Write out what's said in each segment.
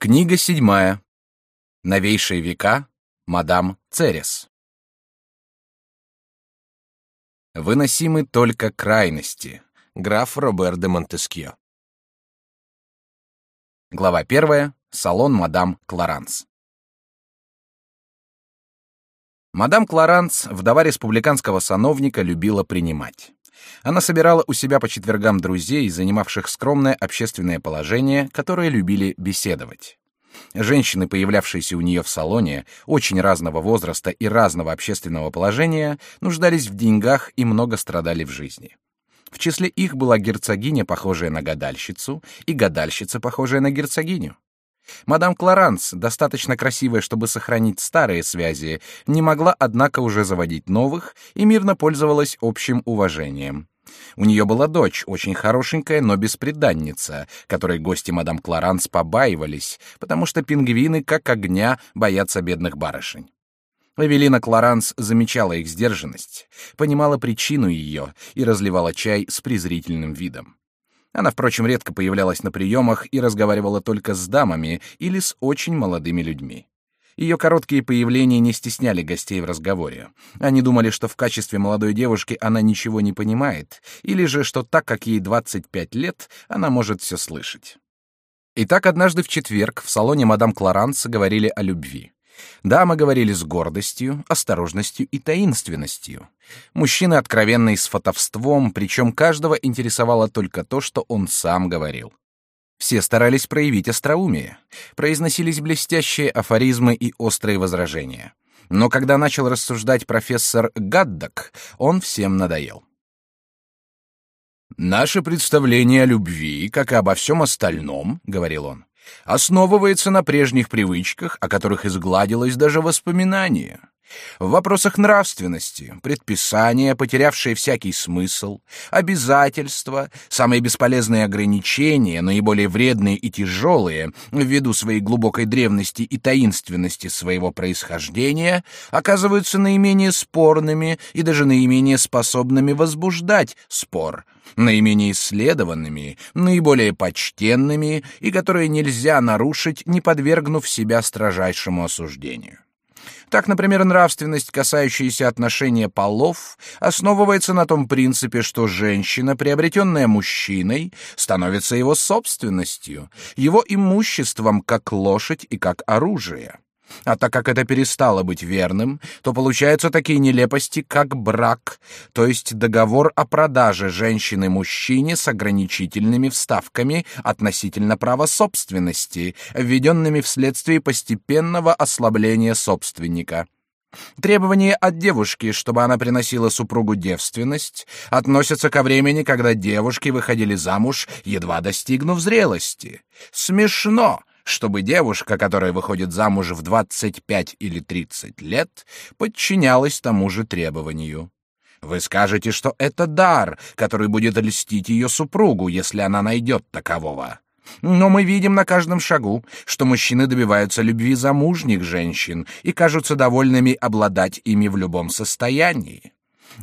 Книга седьмая. Новейшие века. Мадам Церес. Выносимы только крайности. Граф Робер де Монтескье. Глава первая. Салон мадам Кларанс. Мадам Кларанс, вдова республиканского сановника, любила принимать. Она собирала у себя по четвергам друзей, занимавших скромное общественное положение, которые любили беседовать. Женщины, появлявшиеся у нее в салоне, очень разного возраста и разного общественного положения, нуждались в деньгах и много страдали в жизни. В числе их была герцогиня, похожая на гадальщицу, и гадальщица, похожая на герцогиню. Мадам Кларанс, достаточно красивая, чтобы сохранить старые связи, не могла, однако, уже заводить новых и мирно пользовалась общим уважением. У нее была дочь, очень хорошенькая, но бесприданница, которой гости мадам Кларанс побаивались, потому что пингвины, как огня, боятся бедных барышень. Эвелина Кларанс замечала их сдержанность, понимала причину ее и разливала чай с презрительным видом. Она, впрочем, редко появлялась на приемах и разговаривала только с дамами или с очень молодыми людьми. Ее короткие появления не стесняли гостей в разговоре. Они думали, что в качестве молодой девушки она ничего не понимает, или же, что так как ей 25 лет, она может все слышать. Итак, однажды в четверг в салоне мадам Кларанс говорили о любви. Дамы говорили с гордостью, осторожностью и таинственностью. Мужчины откровенно и с фотовством, причем каждого интересовало только то, что он сам говорил. Все старались проявить остроумие, произносились блестящие афоризмы и острые возражения. Но когда начал рассуждать профессор Гаддок, он всем надоел. «Наше представление о любви, как и обо всем остальном, — говорил он, основывается на прежних привычках, о которых изгладилось даже воспоминание. В вопросах нравственности предписания, потерявшие всякий смысл, обязательства, самые бесполезные ограничения, наиболее вредные и тяжелые, ввиду своей глубокой древности и таинственности своего происхождения, оказываются наименее спорными и даже наименее способными возбуждать спор, наименее исследованными, наиболее почтенными и которые нельзя нарушить, не подвергнув себя строжайшему осуждению. Так, например, нравственность, касающаяся отношения полов, основывается на том принципе, что женщина, приобретенная мужчиной, становится его собственностью, его имуществом как лошадь и как оружие. А так как это перестало быть верным, то получаются такие нелепости, как брак, то есть договор о продаже женщины мужчине с ограничительными вставками относительно права собственности, введенными вследствие постепенного ослабления собственника. Требование от девушки, чтобы она приносила супругу девственность, относится ко времени, когда девушки выходили замуж, едва достигнув зрелости. Смешно, чтобы девушка, которая выходит замуж в 25 или 30 лет, подчинялась тому же требованию. Вы скажете, что это дар, который будет льстить ее супругу, если она найдет такового. Но мы видим на каждом шагу, что мужчины добиваются любви замужних женщин и кажутся довольными обладать ими в любом состоянии.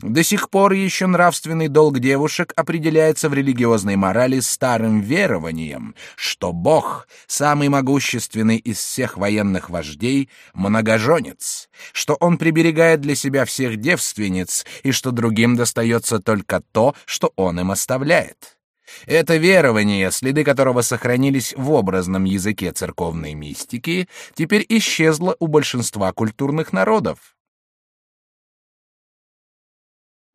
До сих пор еще нравственный долг девушек определяется в религиозной морали старым верованием, что Бог, самый могущественный из всех военных вождей, многоженец, что он приберегает для себя всех девственниц и что другим достается только то, что он им оставляет. Это верование, следы которого сохранились в образном языке церковной мистики, теперь исчезло у большинства культурных народов.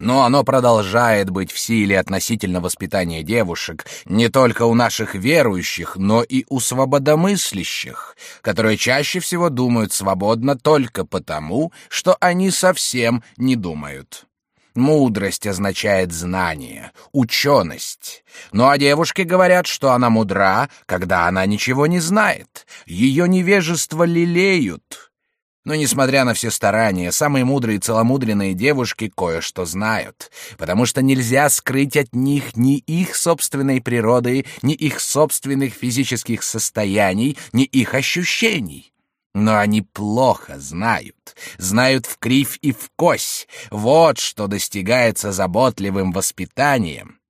Но оно продолжает быть в силе относительно воспитания девушек не только у наших верующих, но и у свободомыслящих, которые чаще всего думают свободно только потому, что они совсем не думают. Мудрость означает знание, ученость. Ну а девушки говорят, что она мудра, когда она ничего не знает. Ее невежество лелеют. Но, несмотря на все старания, самые мудрые и целомудренные девушки кое-что знают, потому что нельзя скрыть от них ни их собственной природы, ни их собственных физических состояний, ни их ощущений. Но они плохо знают, знают в кривь и в кось. Вот что достигается заботливым воспитанием.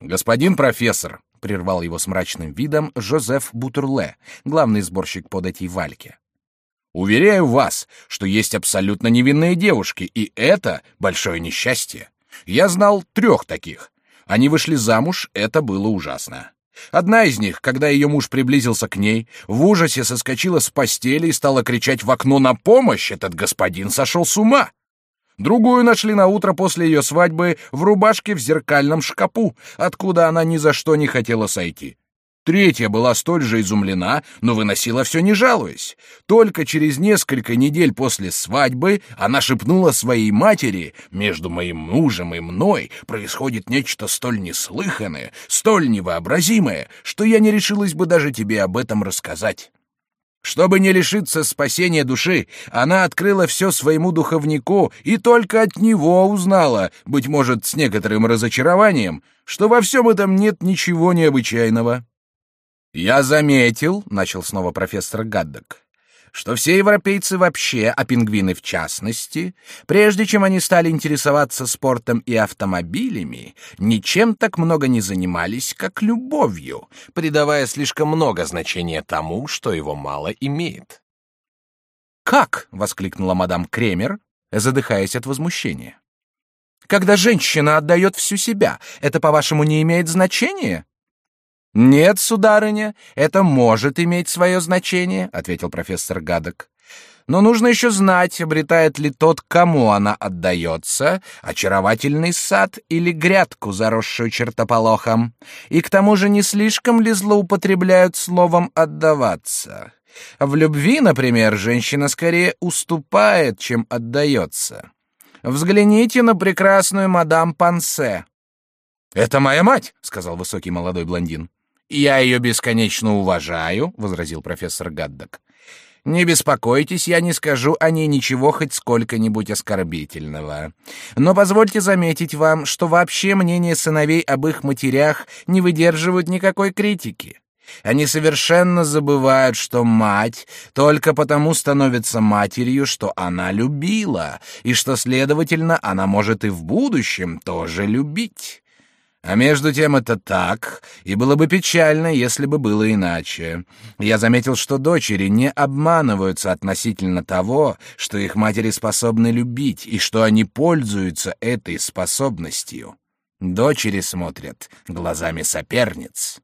«Господин профессор», прервал его с мрачным видом Жозеф Бутурле, главный сборщик под эти вальки. Уверяю вас, что есть абсолютно невинные девушки, и это большое несчастье. Я знал трех таких. Они вышли замуж, это было ужасно. Одна из них, когда ее муж приблизился к ней, в ужасе соскочила с постели и стала кричать в окно на помощь. Этот господин сошел с ума. Другую нашли на утро после ее свадьбы в рубашке в зеркальном шкапу, откуда она ни за что не хотела сойти. Третья была столь же изумлена, но выносила все не жалуясь. Только через несколько недель после свадьбы она шепнула своей матери, «Между моим мужем и мной происходит нечто столь неслыханное, столь невообразимое, что я не решилась бы даже тебе об этом рассказать». Чтобы не лишиться спасения души, она открыла все своему духовнику и только от него узнала, быть может, с некоторым разочарованием, что во всем этом нет ничего необычайного. «Я заметил», — начал снова профессор Гаддок, что все европейцы вообще, а пингвины в частности, прежде чем они стали интересоваться спортом и автомобилями, ничем так много не занимались, как любовью, придавая слишком много значения тому, что его мало имеет. «Как?» — воскликнула мадам Кремер, задыхаясь от возмущения. «Когда женщина отдает всю себя, это, по-вашему, не имеет значения?» Нет, сударыня, это может иметь свое значение, ответил профессор Гадок. Но нужно еще знать, обретает ли тот, кому она отдается, очаровательный сад или грядку, заросшую чертополохом. И к тому же не слишком ли злоупотребляют словом «отдаваться». В любви, например, женщина скорее уступает, чем отдается. Взгляните на прекрасную мадам Пансе. «Это моя мать», — сказал высокий молодой блондин. «Я ее бесконечно уважаю», — возразил профессор Гаддок. «Не беспокойтесь, я не скажу о ней ничего хоть сколько-нибудь оскорбительного. Но позвольте заметить вам, что вообще мнения сыновей об их матерях не выдерживают никакой критики». Они совершенно забывают, что мать только потому становится матерью, что она любила, и что, следовательно, она может и в будущем тоже любить. А между тем это так, и было бы печально, если бы было иначе. Я заметил, что дочери не обманываются относительно того, что их матери способны любить, и что они пользуются этой способностью. Дочери смотрят глазами соперниц.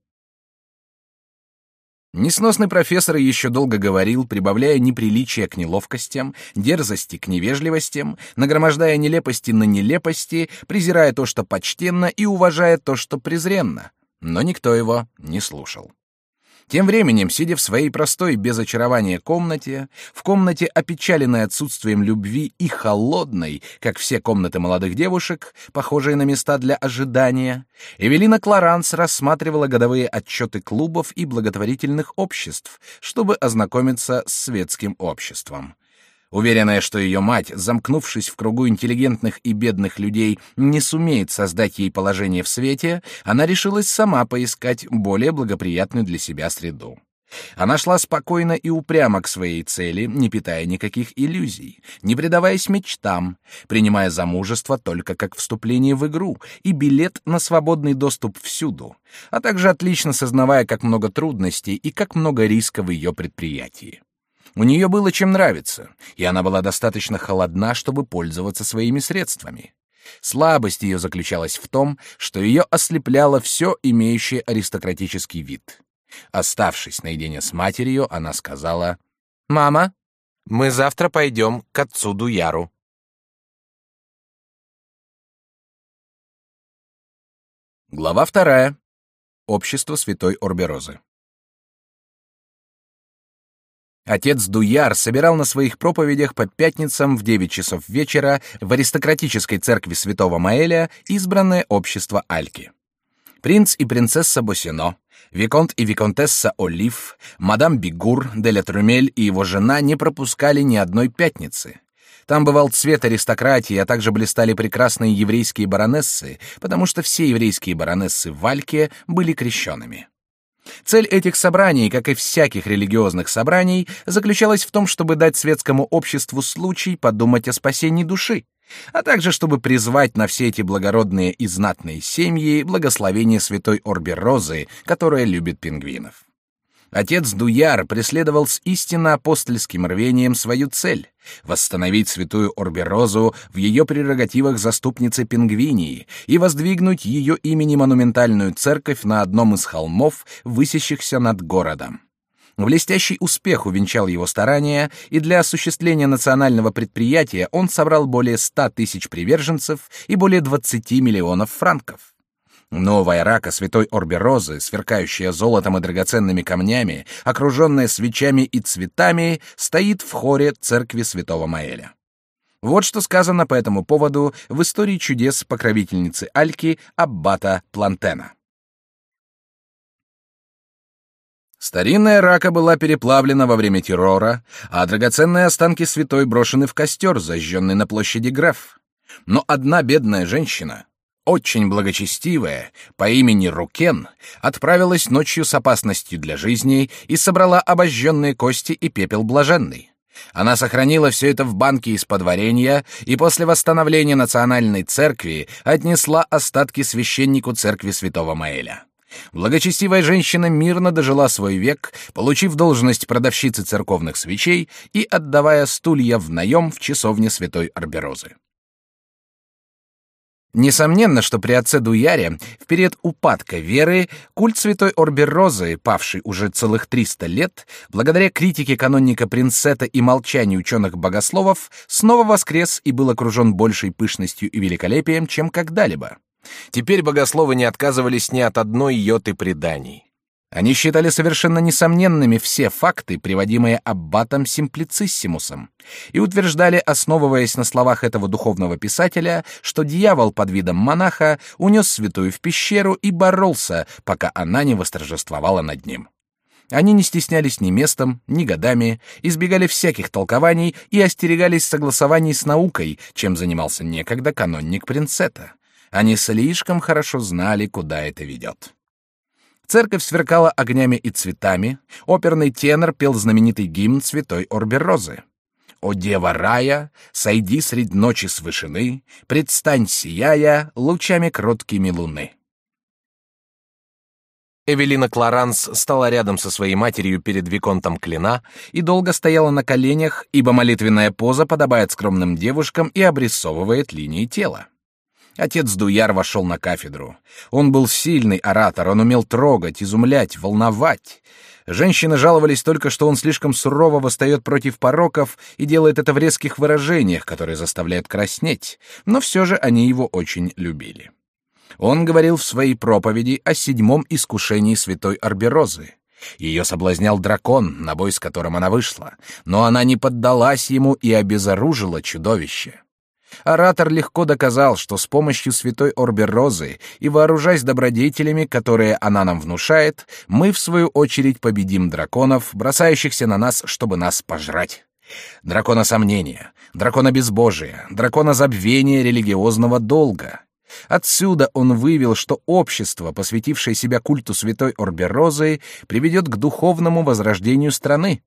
Несносный профессор еще долго говорил, прибавляя неприличия к неловкостям, дерзости к невежливостям, нагромождая нелепости на нелепости, презирая то, что почтенно, и уважая то, что презренно. Но никто его не слушал. Тем временем, сидя в своей простой, без очарования комнате, в комнате, опечаленной отсутствием любви и холодной, как все комнаты молодых девушек, похожие на места для ожидания, Эвелина Кларанс рассматривала годовые отчеты клубов и благотворительных обществ, чтобы ознакомиться с светским обществом. Уверенная, что ее мать, замкнувшись в кругу интеллигентных и бедных людей, не сумеет создать ей положение в свете, она решилась сама поискать более благоприятную для себя среду. Она шла спокойно и упрямо к своей цели, не питая никаких иллюзий, не предаваясь мечтам, принимая замужество только как вступление в игру и билет на свободный доступ всюду, а также отлично сознавая, как много трудностей и как много риска в ее предприятии. У нее было чем нравиться, и она была достаточно холодна, чтобы пользоваться своими средствами. Слабость ее заключалась в том, что ее ослепляло все имеющее аристократический вид. Оставшись наедине с матерью, она сказала, «Мама, мы завтра пойдем к отцу Дуяру». Глава вторая. Общество святой Орберозы. Отец Дуяр собирал на своих проповедях по пятницам в 9 часов вечера в аристократической церкви святого Маэля избранное общество Альки. Принц и принцесса Босино, виконт и виконтесса Олив, мадам Бигур, Деля Трюмель и его жена не пропускали ни одной пятницы. Там бывал цвет аристократии, а также блистали прекрасные еврейские баронессы, потому что все еврейские баронессы в Альке были крещенными. Цель этих собраний, как и всяких религиозных собраний, заключалась в том, чтобы дать светскому обществу случай подумать о спасении души, а также чтобы призвать на все эти благородные и знатные семьи благословение святой Орберозы, которая любит пингвинов. Отец Дуяр преследовал с истинно апостольским рвением свою цель — восстановить святую Орберозу в ее прерогативах заступницы Пингвинии и воздвигнуть ее имени монументальную церковь на одном из холмов, высящихся над городом. Блестящий успех увенчал его старания, и для осуществления национального предприятия он собрал более ста тысяч приверженцев и более двадцати миллионов франков. Новая рака святой Орберозы, сверкающая золотом и драгоценными камнями, окруженная свечами и цветами, стоит в хоре церкви святого Маэля. Вот что сказано по этому поводу в истории чудес покровительницы Альки Аббата Плантена. Старинная рака была переплавлена во время террора, а драгоценные останки святой брошены в костер, зажженный на площади Граф. Но одна бедная женщина, очень благочестивая, по имени Рукен, отправилась ночью с опасностью для жизни и собрала обожженные кости и пепел блаженный. Она сохранила все это в банке из-под варенья и после восстановления национальной церкви отнесла остатки священнику церкви святого Маэля. Благочестивая женщина мирно дожила свой век, получив должность продавщицы церковных свечей и отдавая стулья в наем в часовне святой Арберозы. Несомненно, что при отце Дуяре, в период упадка веры, культ святой Орберозы, павший уже целых 300 лет, благодаря критике канонника Принцета и молчанию ученых-богословов, снова воскрес и был окружен большей пышностью и великолепием, чем когда-либо. Теперь богословы не отказывались ни от одной йоты преданий. Они считали совершенно несомненными все факты, приводимые аббатом Симплициссимусом, и утверждали, основываясь на словах этого духовного писателя, что дьявол под видом монаха унес святую в пещеру и боролся, пока она не восторжествовала над ним. Они не стеснялись ни местом, ни годами, избегали всяких толкований и остерегались согласований с наукой, чем занимался некогда канонник Принцета. Они слишком хорошо знали, куда это ведет. Церковь сверкала огнями и цветами, оперный тенор пел знаменитый гимн святой Орберозы. «О дева рая, сойди средь ночи с вышины, предстань сияя лучами кроткими луны». Эвелина Кларанс стала рядом со своей матерью перед виконтом Клина и долго стояла на коленях, ибо молитвенная поза подобает скромным девушкам и обрисовывает линии тела. Отец Дуяр вошел на кафедру. Он был сильный оратор, он умел трогать, изумлять, волновать. Женщины жаловались только, что он слишком сурово восстает против пороков и делает это в резких выражениях, которые заставляют краснеть, но все же они его очень любили. Он говорил в своей проповеди о седьмом искушении святой Арберозы. Ее соблазнял дракон, на бой с которым она вышла, но она не поддалась ему и обезоружила чудовище. Оратор легко доказал, что с помощью святой Орберозы и вооружаясь добродетелями, которые она нам внушает, мы, в свою очередь, победим драконов, бросающихся на нас, чтобы нас пожрать. Дракона сомнения, дракона безбожия, дракона забвения религиозного долга. Отсюда он вывел, что общество, посвятившее себя культу святой Орберозы, приведет к духовному возрождению страны.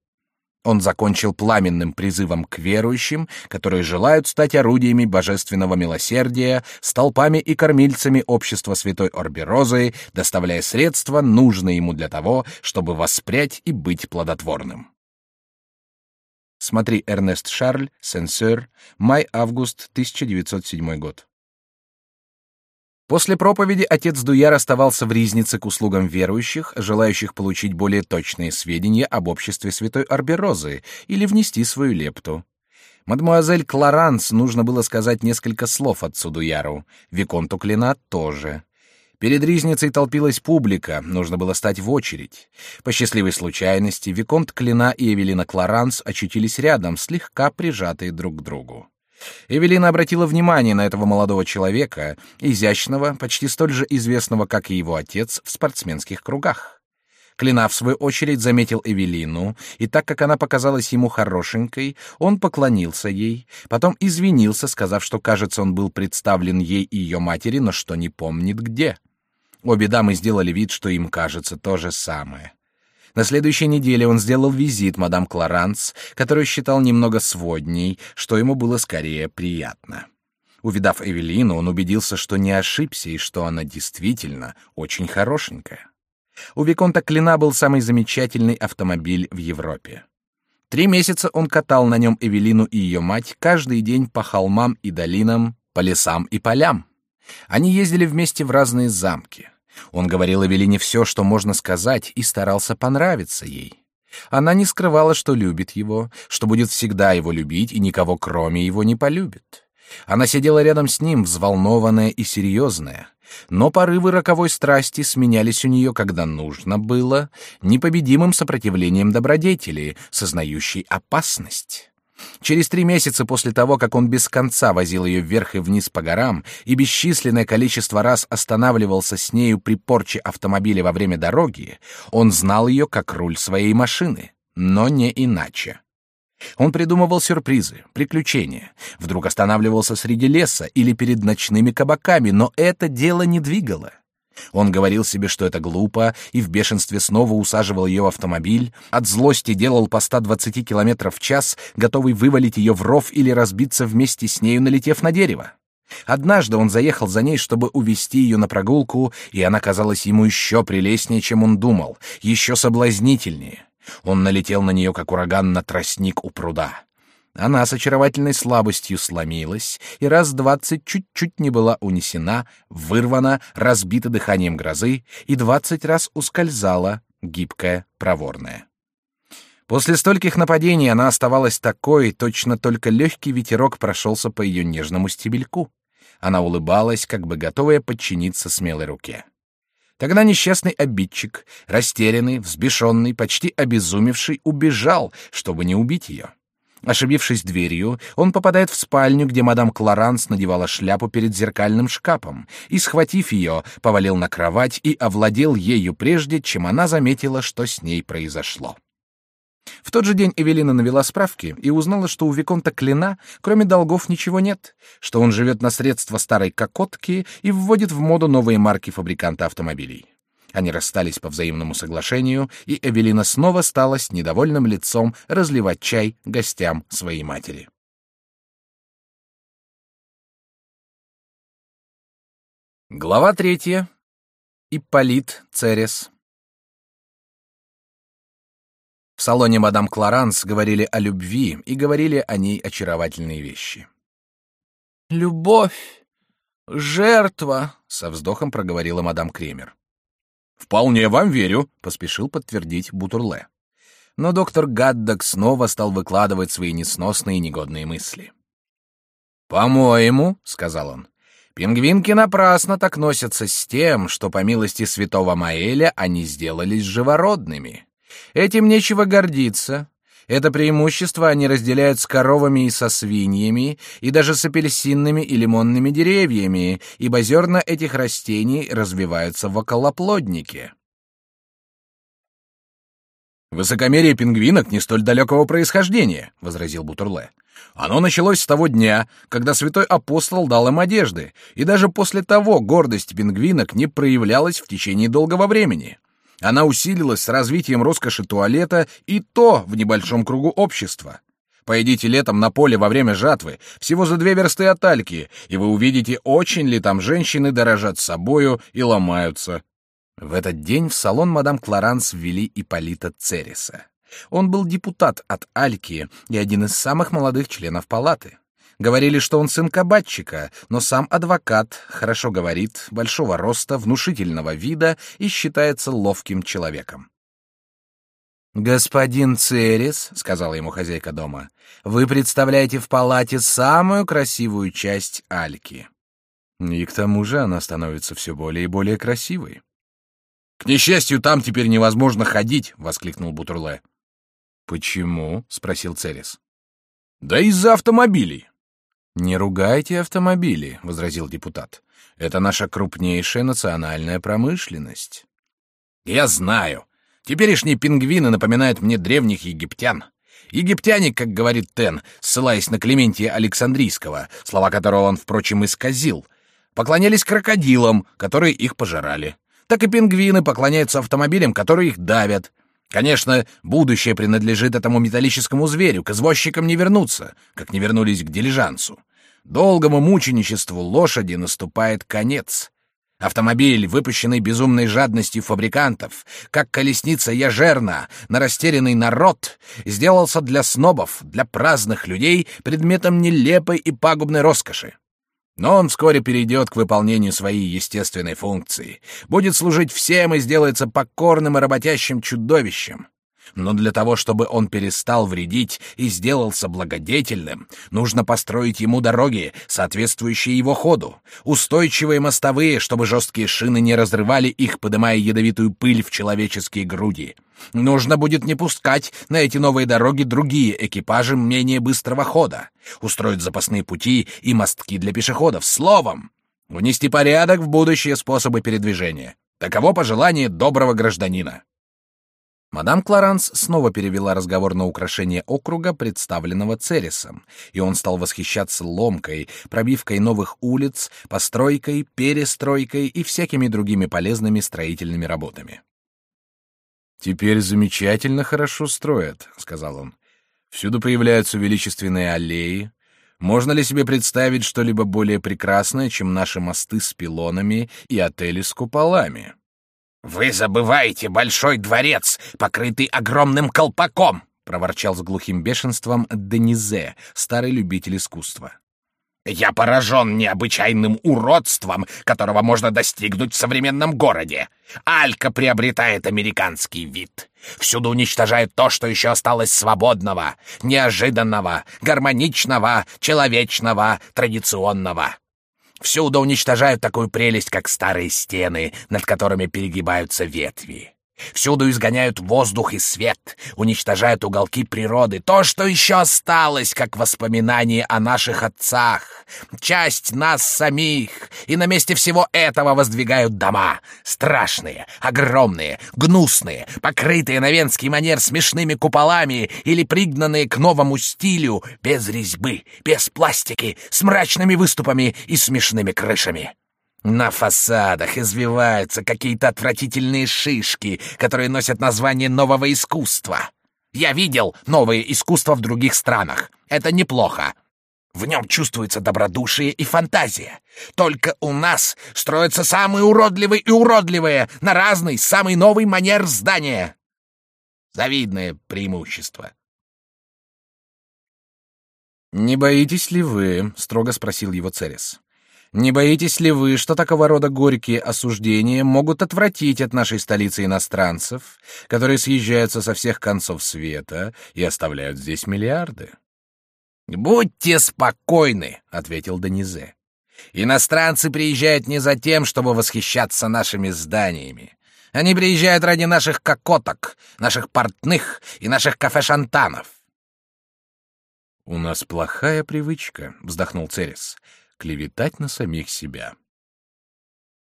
Он закончил пламенным призывом к верующим, которые желают стать орудиями божественного милосердия, столпами и кормильцами общества святой Орберозы, доставляя средства, нужные ему для того, чтобы воспрять и быть плодотворным. Смотри Эрнест Шарль, Сенсер, май-август 1907 год. После проповеди отец Дуяр оставался в Ризнице к услугам верующих, желающих получить более точные сведения об обществе святой Арберозы или внести свою лепту. Мадмуазель Кларанс нужно было сказать несколько слов отцу Дуяру, Виконту Клина тоже. Перед Ризницей толпилась публика, нужно было стать в очередь. По счастливой случайности Виконт Клина и Эвелина Кларанс очутились рядом, слегка прижатые друг к другу. Эвелина обратила внимание на этого молодого человека, изящного, почти столь же известного, как и его отец, в спортсменских кругах. Клина, в свою очередь, заметил Эвелину, и так как она показалась ему хорошенькой, он поклонился ей, потом извинился, сказав, что, кажется, он был представлен ей и ее матери, но что не помнит где. Обе дамы сделали вид, что им кажется то же самое. На следующей неделе он сделал визит мадам Кларанс, которую считал немного сводней, что ему было скорее приятно. Увидав Эвелину, он убедился, что не ошибся и что она действительно очень хорошенькая. У Виконта Клина был самый замечательный автомобиль в Европе. Три месяца он катал на нем Эвелину и ее мать каждый день по холмам и долинам, по лесам и полям. Они ездили вместе в разные замки. Он говорил Эвелине все, что можно сказать, и старался понравиться ей. Она не скрывала, что любит его, что будет всегда его любить и никого кроме его не полюбит. Она сидела рядом с ним, взволнованная и серьезная, но порывы роковой страсти сменялись у нее, когда нужно было, непобедимым сопротивлением добродетели, сознающей опасность. Через три месяца после того, как он без конца возил ее вверх и вниз по горам и бесчисленное количество раз останавливался с нею при порче автомобиля во время дороги, он знал ее как руль своей машины, но не иначе. Он придумывал сюрпризы, приключения, вдруг останавливался среди леса или перед ночными кабаками, но это дело не двигало. Он говорил себе, что это глупо, и в бешенстве снова усаживал ее в автомобиль, от злости делал по 120 км в час, готовый вывалить ее в ров или разбиться вместе с нею, налетев на дерево. Однажды он заехал за ней, чтобы увести ее на прогулку, и она казалась ему еще прелестнее, чем он думал, еще соблазнительнее. Он налетел на нее, как ураган на тростник у пруда. Она с очаровательной слабостью сломилась и раз двадцать чуть-чуть не была унесена, вырвана, разбита дыханием грозы и двадцать раз ускользала, гибкая, проворная. После стольких нападений она оставалась такой, точно только легкий ветерок прошелся по ее нежному стебельку. Она улыбалась, как бы готовая подчиниться смелой руке. Тогда несчастный обидчик, растерянный, взбешенный, почти обезумевший, убежал, чтобы не убить ее. Ошибившись дверью, он попадает в спальню, где мадам Кларанс надевала шляпу перед зеркальным шкафом, и, схватив ее, повалил на кровать и овладел ею прежде, чем она заметила, что с ней произошло. В тот же день Эвелина навела справки и узнала, что у Виконта Клина, кроме долгов, ничего нет, что он живет на средства старой кокотки и вводит в моду новые марки фабриканта автомобилей. Они расстались по взаимному соглашению, и Эвелина снова стала с недовольным лицом разливать чай гостям своей матери. Глава третья. Ипполит Церес. В салоне мадам Кларанс говорили о любви и говорили о ней очаровательные вещи. «Любовь! Жертва!» — со вздохом проговорила мадам Кремер. «Вполне вам верю», — поспешил подтвердить Бутурле. Но доктор Гаддок снова стал выкладывать свои несносные и негодные мысли. «По-моему», — сказал он, — «пингвинки напрасно так носятся с тем, что, по милости святого Маэля, они сделались живородными. Этим нечего гордиться. Это преимущество они разделяют с коровами и со свиньями, и даже с апельсинными и лимонными деревьями, ибо зерна этих растений развиваются в околоплоднике. «Высокомерие пингвинок не столь далекого происхождения», — возразил Бутурле. «Оно началось с того дня, когда святой апостол дал им одежды, и даже после того гордость пингвинок не проявлялась в течение долгого времени. Она усилилась с развитием роскоши туалета и то в небольшом кругу общества. Пойдите летом на поле во время жатвы, всего за две версты от Альки, и вы увидите, очень ли там женщины дорожат собою и ломаются. В этот день в салон мадам Кларанс ввели Ипполита Цереса. Он был депутат от Альки и один из самых молодых членов палаты. Говорили, что он сын кабачика, но сам адвокат, хорошо говорит, большого роста, внушительного вида и считается ловким человеком. «Господин Церес», — сказала ему хозяйка дома, — «вы представляете в палате самую красивую часть Альки». И к тому же она становится все более и более красивой. «К несчастью, там теперь невозможно ходить», — воскликнул Бутурле. «Почему?» — спросил Церес. «Да из-за автомобилей. «Не ругайте автомобили», — возразил депутат. «Это наша крупнейшая национальная промышленность». «Я знаю. Теперешние пингвины напоминают мне древних египтян. Египтяне, как говорит Тен, ссылаясь на Клементия Александрийского, слова которого он, впрочем, исказил, поклонялись крокодилам, которые их пожирали. так и пингвины поклоняются автомобилям, которые их давят. Конечно, будущее принадлежит этому металлическому зверю, к извозчикам не вернуться, как не вернулись к дилижансу. Долгому мученичеству лошади наступает конец. Автомобиль, выпущенный безумной жадностью фабрикантов, как колесница Яжерна на растерянный народ, сделался для снобов, для праздных людей предметом нелепой и пагубной роскоши. Но он вскоре перейдет к выполнению своей естественной функции, будет служить всем и сделается покорным и работящим чудовищем. Но для того, чтобы он перестал вредить и сделался благодетельным, нужно построить ему дороги, соответствующие его ходу, устойчивые мостовые, чтобы жесткие шины не разрывали их, подымая ядовитую пыль в человеческие груди. Нужно будет не пускать на эти новые дороги другие экипажи менее быстрого хода, устроить запасные пути и мостки для пешеходов, словом, внести порядок в будущие способы передвижения. Таково пожелание доброго гражданина. Мадам Кларанс снова перевела разговор на украшение округа, представленного Цересом, и он стал восхищаться ломкой, пробивкой новых улиц, постройкой, перестройкой и всякими другими полезными строительными работами. «Теперь замечательно хорошо строят», — сказал он. «Всюду появляются величественные аллеи. Можно ли себе представить что-либо более прекрасное, чем наши мосты с пилонами и отели с куполами?» «Вы забываете большой дворец, покрытый огромным колпаком!» — проворчал с глухим бешенством Денизе, старый любитель искусства. «Я поражен необычайным уродством, которого можно достигнуть в современном городе. Алька приобретает американский вид. Всюду уничтожает то, что еще осталось свободного, неожиданного, гармоничного, человечного, традиционного. Всюду уничтожают такую прелесть, как старые стены, над которыми перегибаются ветви. Всюду изгоняют воздух и свет, уничтожают уголки природы, то, что еще осталось, как воспоминание о наших отцах, часть нас самих, и на месте всего этого воздвигают дома, страшные, огромные, гнусные, покрытые на венский манер смешными куполами или пригнанные к новому стилю, без резьбы, без пластики, с мрачными выступами и смешными крышами. На фасадах извиваются какие-то отвратительные шишки, которые носят название нового искусства. Я видел новое искусство в других странах. Это неплохо. В нем чувствуется добродушие и фантазия. Только у нас строятся самые уродливые и уродливые на разный, самый новый манер здания. Завидное преимущество. «Не боитесь ли вы?» — строго спросил его Церес. Не боитесь ли вы, что такого рода горькие осуждения могут отвратить от нашей столицы иностранцев, которые съезжаются со всех концов света и оставляют здесь миллиарды? Будьте спокойны, ответил Денизе. Иностранцы приезжают не за тем, чтобы восхищаться нашими зданиями. Они приезжают ради наших кокоток, наших портных и наших кафе-шантанов. У нас плохая привычка, вздохнул Церес клеветать на самих себя.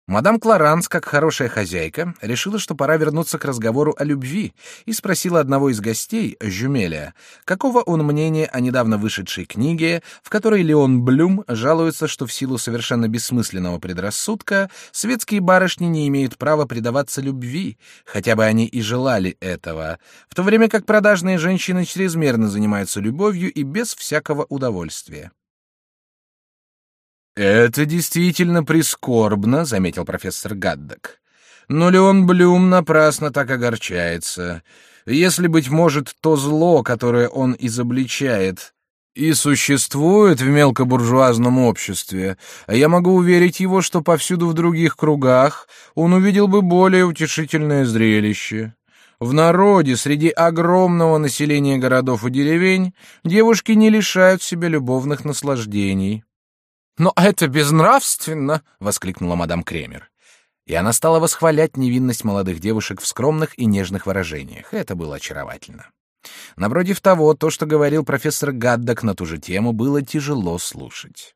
Мадам Кларанс, как хорошая хозяйка, решила, что пора вернуться к разговору о любви, и спросила одного из гостей, Жюмеля, какого он мнения о недавно вышедшей книге, в которой Леон Блюм жалуется, что в силу совершенно бессмысленного предрассудка светские барышни не имеют права предаваться любви, хотя бы они и желали этого, в то время как продажные женщины чрезмерно занимаются любовью и без всякого удовольствия. «Это действительно прискорбно», — заметил профессор Гаддок. «Но Леон Блюм напрасно так огорчается. Если, быть может, то зло, которое он изобличает, и существует в мелкобуржуазном обществе, а я могу уверить его, что повсюду в других кругах он увидел бы более утешительное зрелище». В народе, среди огромного населения городов и деревень, девушки не лишают себя любовных наслаждений. «Но это безнравственно!» — воскликнула мадам Кремер. И она стала восхвалять невинность молодых девушек в скромных и нежных выражениях. Это было очаровательно. Напротив того, то, что говорил профессор Гаддок на ту же тему, было тяжело слушать.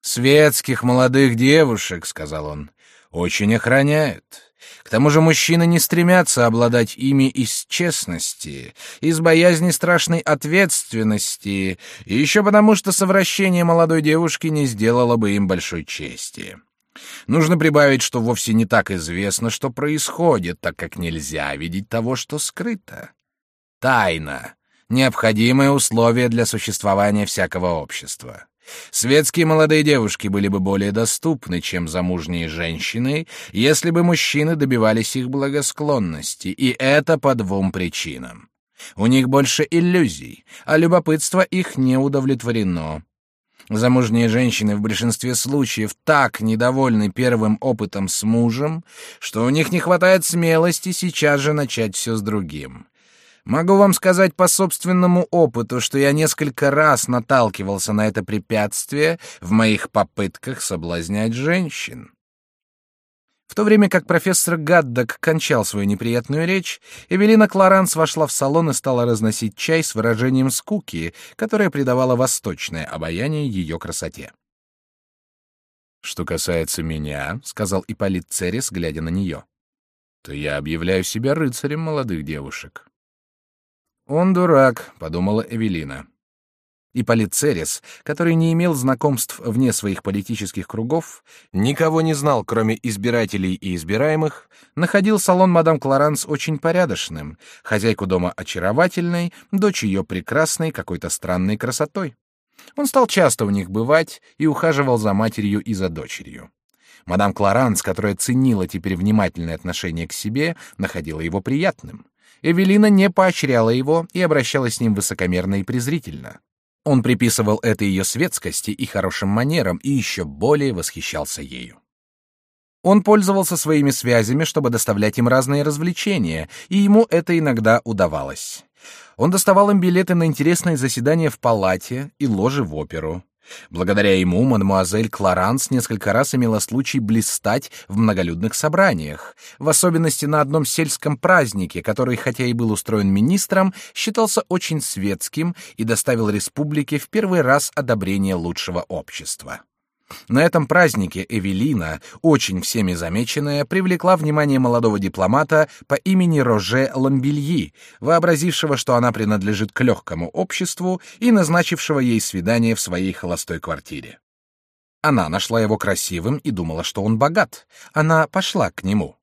«Светских молодых девушек», — сказал он, — «очень охраняют. К тому же мужчины не стремятся обладать ими из честности, из боязни страшной ответственности, и еще потому, что совращение молодой девушки не сделало бы им большой чести. Нужно прибавить, что вовсе не так известно, что происходит, так как нельзя видеть того, что скрыто. Тайна — необходимое условие для существования всякого общества. Светские молодые девушки были бы более доступны, чем замужние женщины, если бы мужчины добивались их благосклонности, и это по двум причинам. У них больше иллюзий, а любопытство их не удовлетворено. Замужние женщины в большинстве случаев так недовольны первым опытом с мужем, что у них не хватает смелости сейчас же начать все с другим. Могу вам сказать по собственному опыту, что я несколько раз наталкивался на это препятствие в моих попытках соблазнять женщин. В то время как профессор Гаддок кончал свою неприятную речь, Эвелина Кларанс вошла в салон и стала разносить чай с выражением скуки, которое придавало восточное обаяние ее красоте. «Что касается меня», — сказал Ипполит Церес, глядя на нее, — «то я объявляю себя рыцарем молодых девушек». «Он дурак», — подумала Эвелина. И Полицерис, который не имел знакомств вне своих политических кругов, никого не знал, кроме избирателей и избираемых, находил салон мадам Кларанс очень порядочным, хозяйку дома очаровательной, дочь ее прекрасной какой-то странной красотой. Он стал часто у них бывать и ухаживал за матерью и за дочерью. Мадам Кларанс, которая ценила теперь внимательное отношение к себе, находила его приятным. Эвелина не поощряла его и обращалась с ним высокомерно и презрительно. Он приписывал это ее светскости и хорошим манерам и еще более восхищался ею. Он пользовался своими связями, чтобы доставлять им разные развлечения, и ему это иногда удавалось. Он доставал им билеты на интересные заседания в палате и ложи в оперу. Благодаря ему мадемуазель Кларанс несколько раз имела случай блистать в многолюдных собраниях, в особенности на одном сельском празднике, который, хотя и был устроен министром, считался очень светским и доставил республике в первый раз одобрение лучшего общества. На этом празднике Эвелина, очень всеми замеченная, привлекла внимание молодого дипломата по имени Роже Ламбельи, вообразившего, что она принадлежит к легкому обществу и назначившего ей свидание в своей холостой квартире. Она нашла его красивым и думала, что он богат. Она пошла к нему.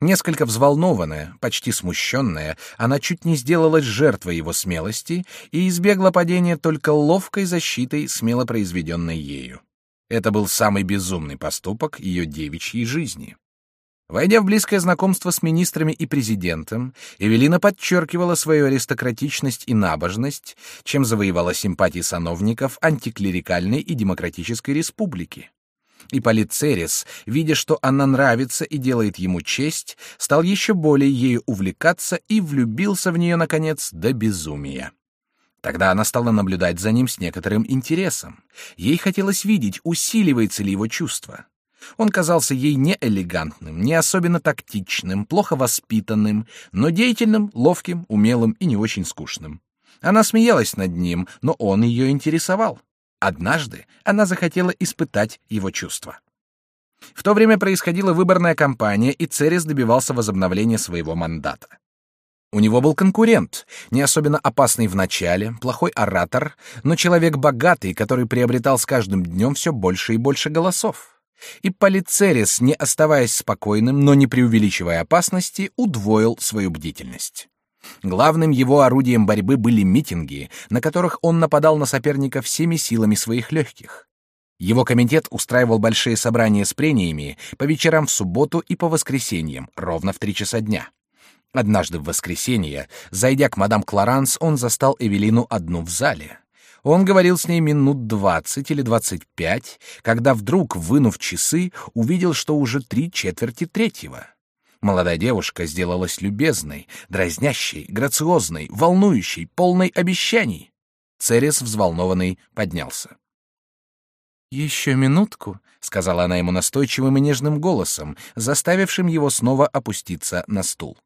Несколько взволнованная, почти смущенная, она чуть не сделалась жертвой его смелости и избегла падения только ловкой защитой, смело произведенной ею. Это был самый безумный поступок ее девичьей жизни. Войдя в близкое знакомство с министрами и президентом, Эвелина подчеркивала свою аристократичность и набожность, чем завоевала симпатии сановников антиклерикальной и демократической республики. И Полицерис, видя, что она нравится и делает ему честь, стал еще более ею увлекаться и влюбился в нее, наконец, до безумия. Тогда она стала наблюдать за ним с некоторым интересом. Ей хотелось видеть, усиливается ли его чувство. Он казался ей не элегантным, не особенно тактичным, плохо воспитанным, но деятельным, ловким, умелым и не очень скучным. Она смеялась над ним, но он ее интересовал. Однажды она захотела испытать его чувства. В то время происходила выборная кампания, и Церес добивался возобновления своего мандата. У него был конкурент, не особенно опасный в начале, плохой оратор, но человек богатый, который приобретал с каждым днем все больше и больше голосов. И Полицерис, не оставаясь спокойным, но не преувеличивая опасности, удвоил свою бдительность. Главным его орудием борьбы были митинги, на которых он нападал на соперника всеми силами своих легких. Его комитет устраивал большие собрания с прениями по вечерам в субботу и по воскресеньям, ровно в три часа дня. Однажды в воскресенье, зайдя к мадам Кларанс, он застал Эвелину одну в зале. Он говорил с ней минут двадцать или двадцать пять, когда вдруг, вынув часы, увидел, что уже три четверти третьего. Молодая девушка сделалась любезной, дразнящей, грациозной, волнующей, полной обещаний. Церес, взволнованный, поднялся. «Еще минутку», — сказала она ему настойчивым и нежным голосом, заставившим его снова опуститься на стул.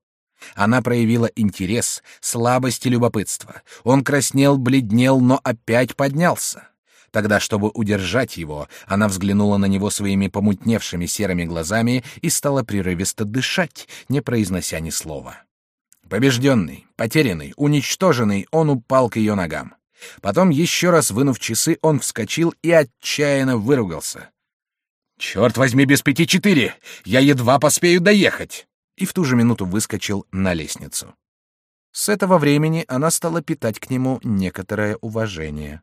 Она проявила интерес, слабость и любопытство. Он краснел, бледнел, но опять поднялся. Тогда, чтобы удержать его, она взглянула на него своими помутневшими серыми глазами и стала прерывисто дышать, не произнося ни слова. Побежденный, потерянный, уничтоженный, он упал к ее ногам. Потом, еще раз вынув часы, он вскочил и отчаянно выругался. Черт возьми, без пяти четыре! Я едва поспею доехать!» И в ту же минуту выскочил на лестницу. С этого времени она стала питать к нему некоторое уважение.